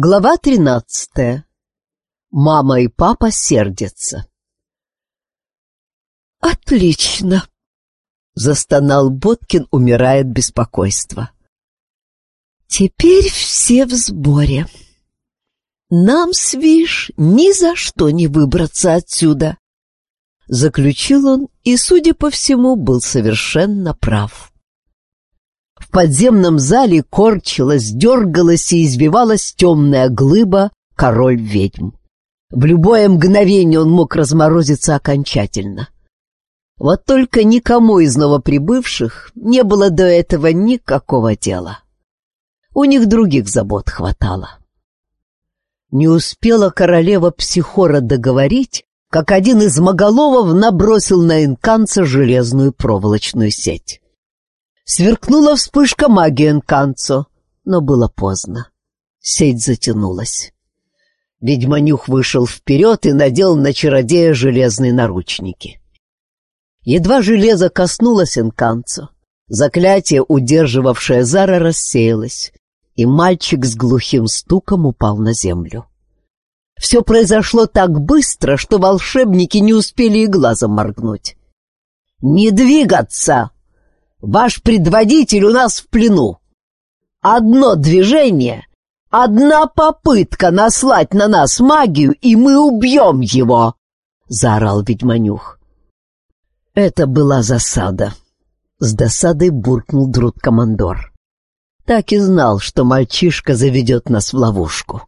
Глава тринадцатая. Мама и папа сердятся. «Отлично!» — застонал Боткин, умирая от беспокойства. «Теперь все в сборе. Нам, свиш, ни за что не выбраться отсюда!» Заключил он и, судя по всему, был совершенно прав. В подземном зале корчилась, дергалась и избивалась темная глыба король-ведьм. В любое мгновение он мог разморозиться окончательно. Вот только никому из новоприбывших не было до этого никакого дела. У них других забот хватало. Не успела королева Психора договорить, как один из моголовов набросил на инканца железную проволочную сеть. Сверкнула вспышка магии инканцо, но было поздно. Сеть затянулась. Ведьманюх вышел вперед и надел на чародея железные наручники. Едва железо коснулось инканцо, заклятие, удерживавшее Зара, рассеялось, и мальчик с глухим стуком упал на землю. Все произошло так быстро, что волшебники не успели и глазом моргнуть. «Не двигаться! Ваш предводитель у нас в плену! Одно движение, одна попытка наслать на нас магию, и мы убьем его!» — заорал ведьманюх. Это была засада. С досадой буркнул друд-командор. Так и знал, что мальчишка заведет нас в ловушку.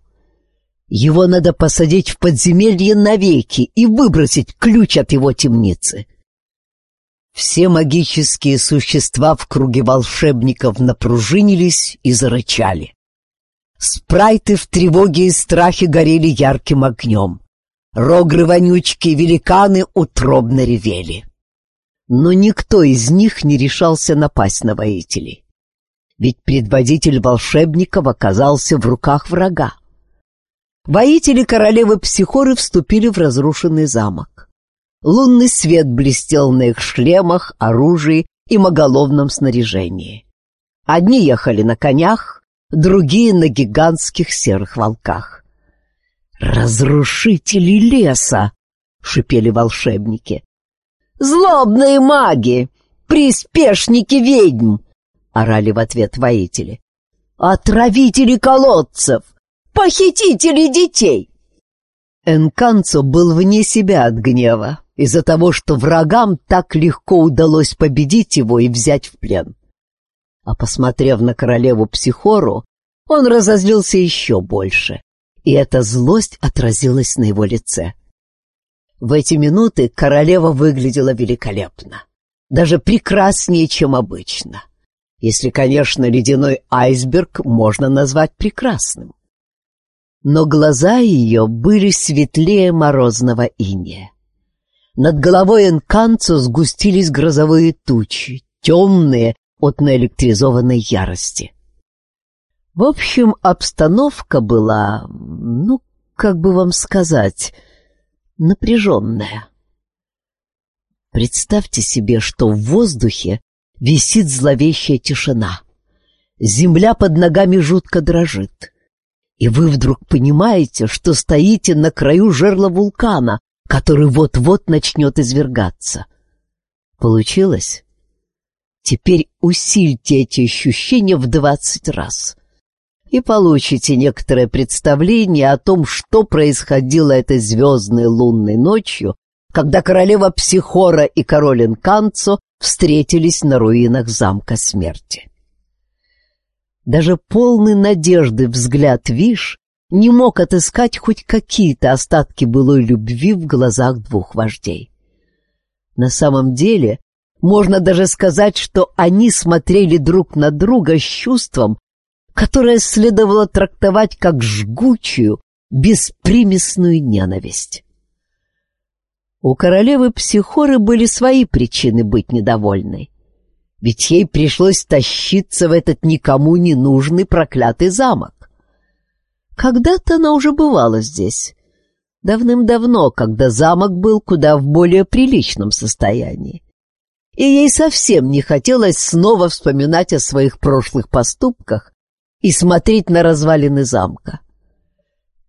Его надо посадить в подземелье навеки и выбросить ключ от его темницы. Все магические существа в круге волшебников напружинились и зарычали. Спрайты в тревоге и страхе горели ярким огнем. Рогры-вонючки и великаны утробно ревели. Но никто из них не решался напасть на воителей. Ведь предводитель волшебников оказался в руках врага. Воители королевы Психоры вступили в разрушенный замок. Лунный свет блестел на их шлемах, оружии и моголовном снаряжении. Одни ехали на конях, другие — на гигантских серых волках. «Разрушители леса!» — шипели волшебники. «Злобные маги! Приспешники ведьм!» — орали в ответ воители. «Отравители колодцев! Похитители детей!» Энканцо был вне себя от гнева из-за того, что врагам так легко удалось победить его и взять в плен. А посмотрев на королеву Психору, он разозлился еще больше, и эта злость отразилась на его лице. В эти минуты королева выглядела великолепно, даже прекраснее, чем обычно, если, конечно, ледяной айсберг можно назвать прекрасным но глаза ее были светлее морозного иния. Над головой Энканцо сгустились грозовые тучи, темные от наэлектризованной ярости. В общем, обстановка была, ну, как бы вам сказать, напряженная. Представьте себе, что в воздухе висит зловещая тишина. Земля под ногами жутко дрожит и вы вдруг понимаете, что стоите на краю жерла вулкана, который вот-вот начнет извергаться. Получилось? Теперь усильте эти ощущения в двадцать раз и получите некоторое представление о том, что происходило этой звездной лунной ночью, когда королева Психора и король Инканцо встретились на руинах замка смерти. Даже полный надежды взгляд Виш не мог отыскать хоть какие-то остатки былой любви в глазах двух вождей. На самом деле, можно даже сказать, что они смотрели друг на друга с чувством, которое следовало трактовать как жгучую, беспримесную ненависть. У королевы Психоры были свои причины быть недовольной ведь ей пришлось тащиться в этот никому не нужный проклятый замок. Когда-то она уже бывала здесь, давным-давно, когда замок был куда в более приличном состоянии. И ей совсем не хотелось снова вспоминать о своих прошлых поступках и смотреть на развалины замка.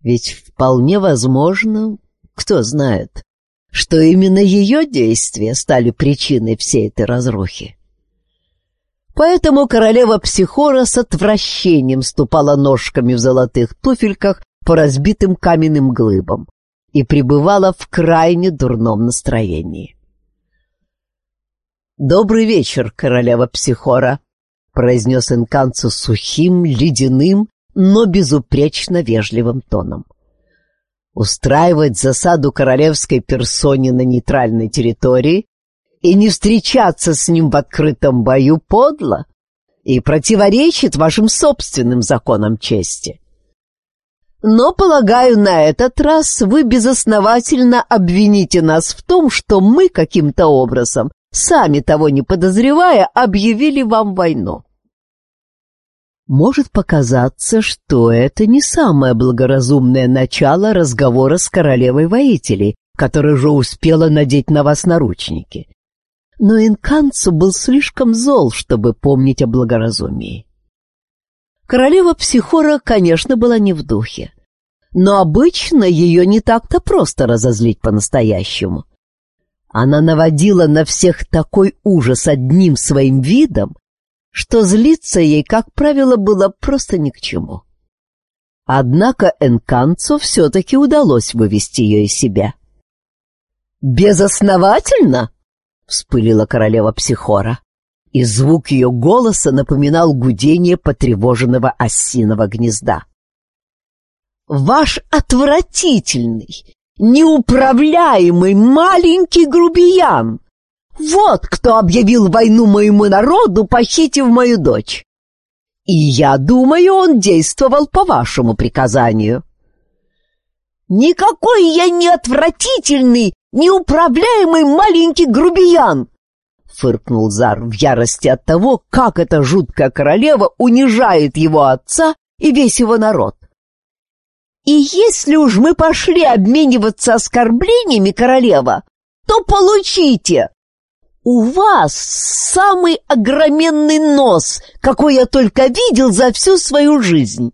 Ведь вполне возможно, кто знает, что именно ее действия стали причиной всей этой разрухи. Поэтому королева Психора с отвращением ступала ножками в золотых туфельках по разбитым каменным глыбам и пребывала в крайне дурном настроении. «Добрый вечер, королева Психора», — произнес Инканцу сухим, ледяным, но безупречно вежливым тоном. Устраивать засаду королевской персоне на нейтральной территории и не встречаться с ним в открытом бою подло и противоречит вашим собственным законам чести. Но, полагаю, на этот раз вы безосновательно обвините нас в том, что мы каким-то образом, сами того не подозревая, объявили вам войну. Может показаться, что это не самое благоразумное начало разговора с королевой воителей, которая уже успела надеть на вас наручники но Инканцу был слишком зол, чтобы помнить о благоразумии. Королева Психора, конечно, была не в духе, но обычно ее не так-то просто разозлить по-настоящему. Она наводила на всех такой ужас одним своим видом, что злиться ей, как правило, было просто ни к чему. Однако Энканцу все-таки удалось вывести ее из себя. «Безосновательно?» Вспылила королева Психора, и звук ее голоса напоминал гудение потревоженного осиного гнезда. «Ваш отвратительный, неуправляемый маленький грубиян! Вот кто объявил войну моему народу, похитив мою дочь! И я думаю, он действовал по вашему приказанию!» «Никакой я не отвратительный неуправляемый маленький грубиян!» Фыркнул Зар в ярости от того, как эта жуткая королева унижает его отца и весь его народ. «И если уж мы пошли обмениваться оскорблениями, королева, то получите! У вас самый огроменный нос, какой я только видел за всю свою жизнь!»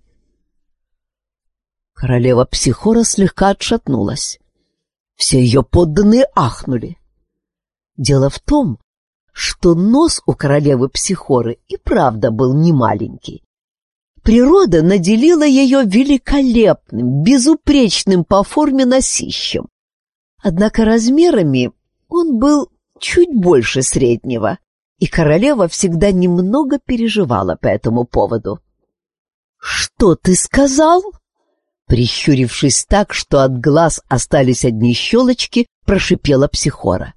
Королева Психора слегка отшатнулась. Все ее подданные ахнули. Дело в том, что нос у королевы Психоры и правда был не маленький. Природа наделила ее великолепным, безупречным по форме носищем. Однако размерами он был чуть больше среднего, и королева всегда немного переживала по этому поводу. «Что ты сказал?» Прищурившись так, что от глаз остались одни щелочки, прошипела психора.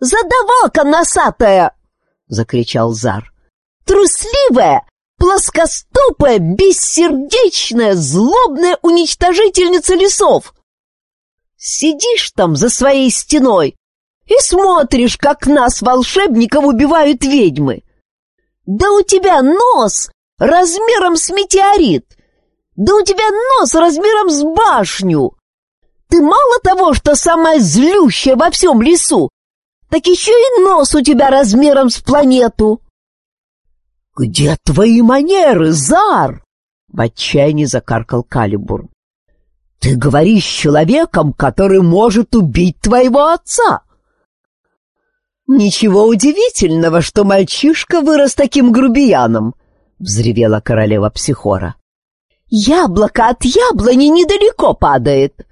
«Задавалка носатая!» — закричал Зар. «Трусливая, плоскостопая, бессердечная, злобная уничтожительница лесов! Сидишь там за своей стеной и смотришь, как нас, волшебников, убивают ведьмы! Да у тебя нос размером с метеорит!» Да у тебя нос размером с башню! Ты мало того, что самая злющая во всем лесу, так еще и нос у тебя размером с планету!» «Где твои манеры, Зар?» — в отчаянии закаркал Калибурн. «Ты говоришь с человеком, который может убить твоего отца!» «Ничего удивительного, что мальчишка вырос таким грубияном!» — взревела королева Психора. Яблоко от яблони недалеко падает.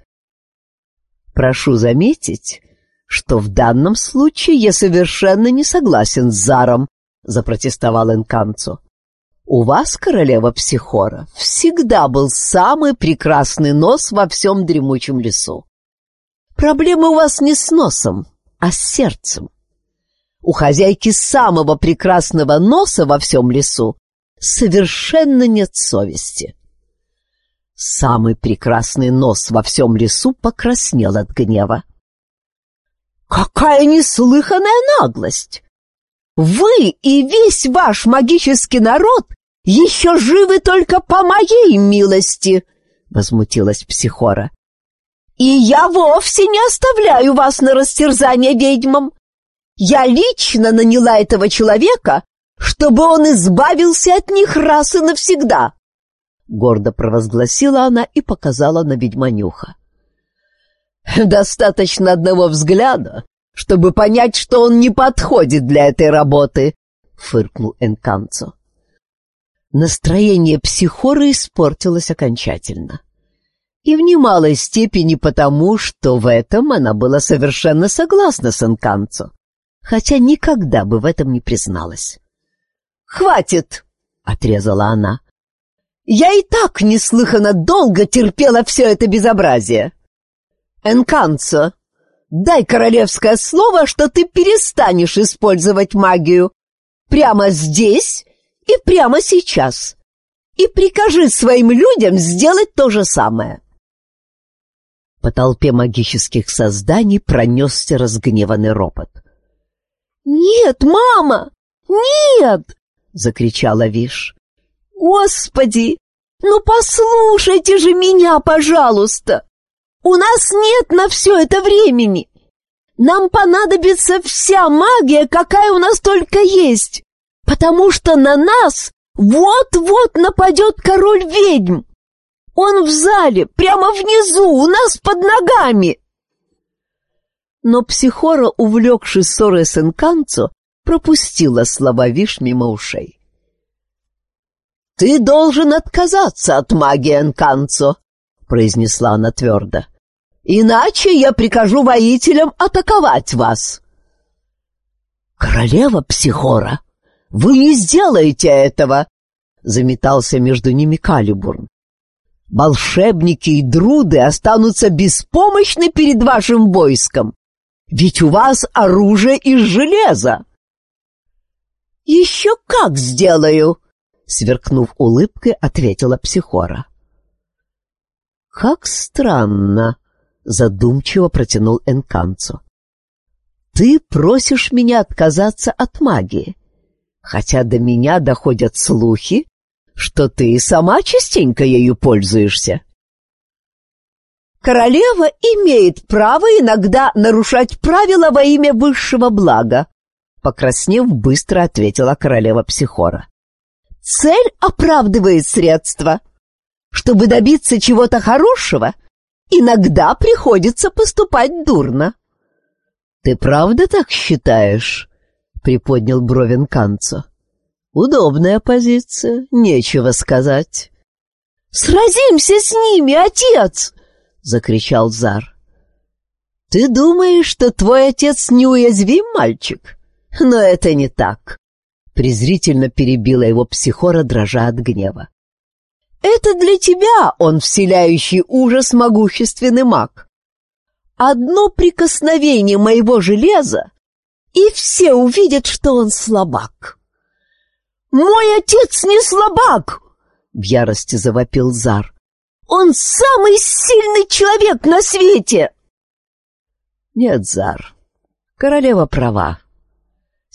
Прошу заметить, что в данном случае я совершенно не согласен с Заром, запротестовал Энканцо. У вас, королева Психора, всегда был самый прекрасный нос во всем дремучем лесу. Проблема у вас не с носом, а с сердцем. У хозяйки самого прекрасного носа во всем лесу совершенно нет совести. Самый прекрасный нос во всем лесу покраснел от гнева. «Какая неслыханная наглость! Вы и весь ваш магический народ еще живы только по моей милости!» — возмутилась Психора. «И я вовсе не оставляю вас на растерзание ведьмам. Я лично наняла этого человека, чтобы он избавился от них раз и навсегда. — гордо провозгласила она и показала на ведьманюха. «Достаточно одного взгляда, чтобы понять, что он не подходит для этой работы», — фыркнул Энканцо. Настроение психоры испортилось окончательно. И в немалой степени потому, что в этом она была совершенно согласна с Энканцо, хотя никогда бы в этом не призналась. «Хватит!» — отрезала она. «Я и так неслыханно долго терпела все это безобразие. Энканцо, дай королевское слово, что ты перестанешь использовать магию. Прямо здесь и прямо сейчас. И прикажи своим людям сделать то же самое. По толпе магических созданий пронесся разгневанный ропот. «Нет, мама! Нет!» — закричала Виш. «Господи! Ну послушайте же меня, пожалуйста! У нас нет на все это времени! Нам понадобится вся магия, какая у нас только есть, потому что на нас вот-вот нападет король ведьм! Он в зале, прямо внизу, у нас под ногами!» Но психора, увлекшись ссорой с Энканцо, пропустила слова Виш мимо ушей. «Ты должен отказаться от магии Энканцо», — произнесла она твердо. «Иначе я прикажу воителям атаковать вас». «Королева Психора, вы не сделаете этого!» — заметался между ними Калибурн. Волшебники и друды останутся беспомощны перед вашим войском, ведь у вас оружие из железа. Еще как сделаю, сверкнув улыбкой, ответила Психора. Как странно, задумчиво протянул Энканцо. Ты просишь меня отказаться от магии, хотя до меня доходят слухи, что ты и сама частенько ею пользуешься. Королева имеет право иногда нарушать правила во имя высшего блага, покраснев, быстро ответила королева Психора. Цель оправдывает средства. Чтобы добиться чего-то хорошего, иногда приходится поступать дурно. Ты правда так считаешь? приподнял бровен Канцо. Удобная позиция, нечего сказать. «Сразимся с ними, отец!» — закричал Зар. «Ты думаешь, что твой отец неуязвим, мальчик? Но это не так!» Презрительно перебила его психора, дрожа от гнева. «Это для тебя он вселяющий ужас могущественный маг. Одно прикосновение моего железа, и все увидят, что он слабак». «Мой отец не слабак!» — в ярости завопил Зар. «Он самый сильный человек на свете!» «Нет, Зар, королева права.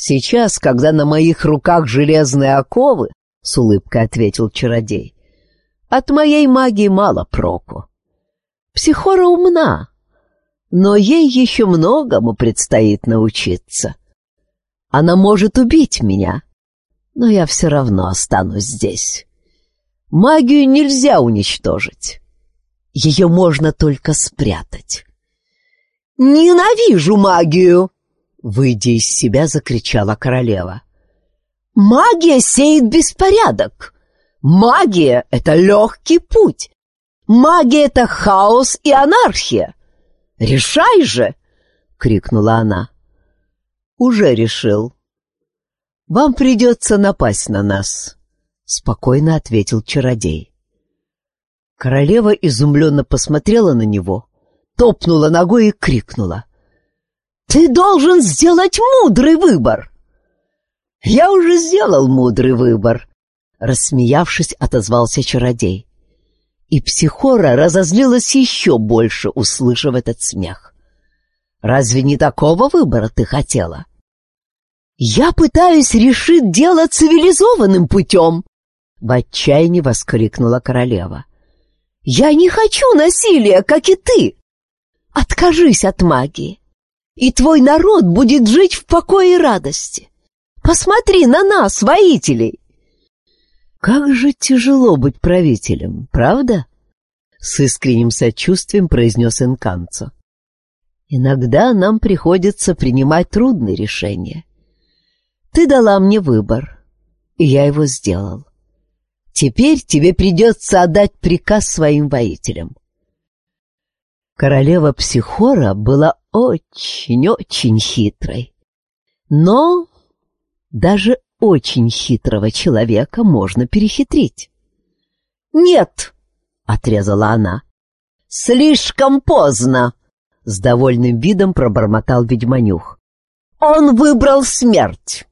Сейчас, когда на моих руках железные оковы, — с улыбкой ответил чародей, — от моей магии мало проку. Психора умна, но ей еще многому предстоит научиться. Она может убить меня» но я все равно останусь здесь. Магию нельзя уничтожить. Ее можно только спрятать. «Ненавижу магию!» — выйдя из себя, закричала королева. «Магия сеет беспорядок! Магия — это легкий путь! Магия — это хаос и анархия! Решай же!» — крикнула она. «Уже решил», «Вам придется напасть на нас», — спокойно ответил чародей. Королева изумленно посмотрела на него, топнула ногой и крикнула. «Ты должен сделать мудрый выбор!» «Я уже сделал мудрый выбор», — рассмеявшись, отозвался чародей. И психора разозлилась еще больше, услышав этот смех. «Разве не такого выбора ты хотела?» «Я пытаюсь решить дело цивилизованным путем!» — в отчаянии воскликнула королева. «Я не хочу насилия, как и ты! Откажись от магии, и твой народ будет жить в покое и радости. Посмотри на нас, воителей!» Как же тяжело быть правителем, правда? С искренним сочувствием произнес Энканцо. Иногда нам приходится принимать трудные решения. Ты дала мне выбор, и я его сделал. Теперь тебе придется отдать приказ своим воителям. Королева Психора была очень-очень хитрой. Но даже очень хитрого человека можно перехитрить. «Нет!» — отрезала она. «Слишком поздно!» — с довольным видом пробормотал ведьманюх. «Он выбрал смерть!»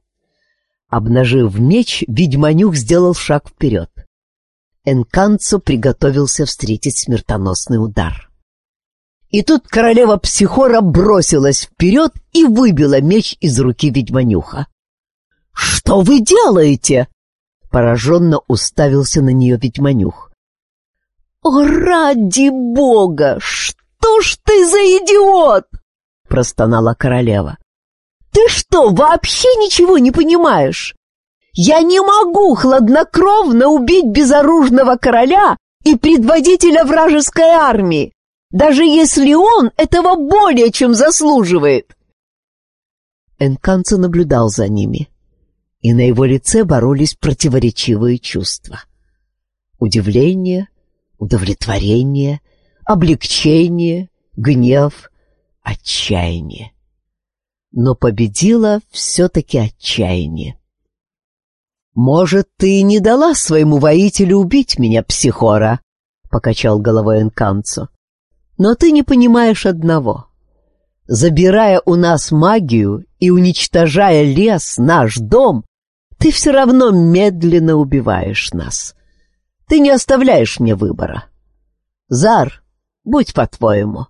Обнажив меч, ведьманюк сделал шаг вперед. Энканцо приготовился встретить смертоносный удар. И тут королева Психора бросилась вперед и выбила меч из руки ведьманюха. «Что вы делаете?» Пораженно уставился на нее ведьманюх. «О, ради бога! Что ж ты за идиот?» Простонала королева. «Ты что, вообще ничего не понимаешь? Я не могу хладнокровно убить безоружного короля и предводителя вражеской армии, даже если он этого более чем заслуживает!» Энканцо наблюдал за ними, и на его лице боролись противоречивые чувства. Удивление, удовлетворение, облегчение, гнев, отчаяние. Но победило все-таки отчаяние. «Может, ты не дала своему воителю убить меня, психора?» — покачал головой Энканцо. Но ты не понимаешь одного. Забирая у нас магию и уничтожая лес, наш дом, ты все равно медленно убиваешь нас. Ты не оставляешь мне выбора. Зар, будь по-твоему.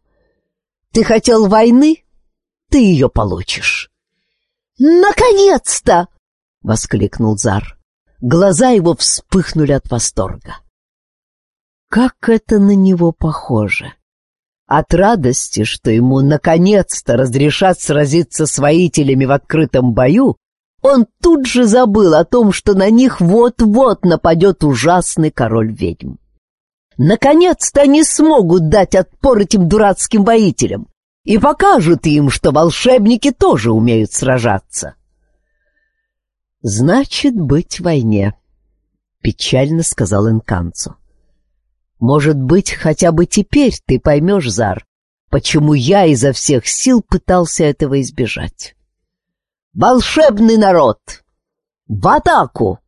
Ты хотел войны? Ты ее получишь. «Наконец-то!» — воскликнул Зар. Глаза его вспыхнули от восторга. Как это на него похоже! От радости, что ему наконец-то разрешат сразиться с воителями в открытом бою, он тут же забыл о том, что на них вот-вот нападет ужасный король ведьм. Наконец-то они смогут дать отпор этим дурацким воителям и покажут им, что волшебники тоже умеют сражаться. «Значит, быть в войне», — печально сказал Инканцу. Может быть, хотя бы теперь ты поймешь, Зар, почему я изо всех сил пытался этого избежать. Волшебный народ! В атаку!